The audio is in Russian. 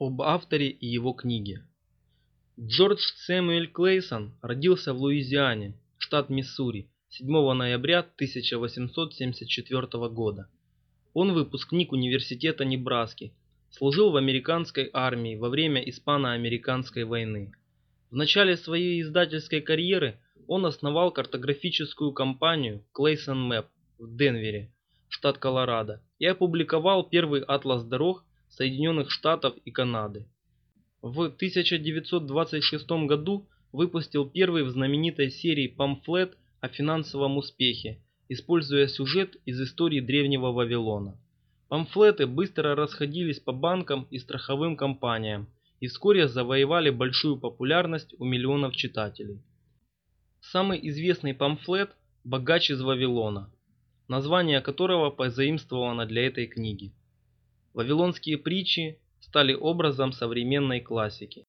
Об авторе и его книге. Джордж Сэмюэль Клейсон родился в Луизиане, штат Миссури, 7 ноября 1874 года. Он выпускник университета Небраски, служил в американской армии во время Испано-американской войны. В начале своей издательской карьеры он основал картографическую компанию Clayson Map в Денвере, штат Колорадо, и опубликовал первый атлас дорог Соединенных Штатов и Канады. В 1926 году выпустил первый в знаменитой серии памфлет о финансовом успехе, используя сюжет из истории древнего Вавилона. Памфлеты быстро расходились по банкам и страховым компаниям и вскоре завоевали большую популярность у миллионов читателей. Самый известный памфлет «Богач из Вавилона», название которого позаимствовано для этой книги. Вавилонские притчи стали образом современной классики.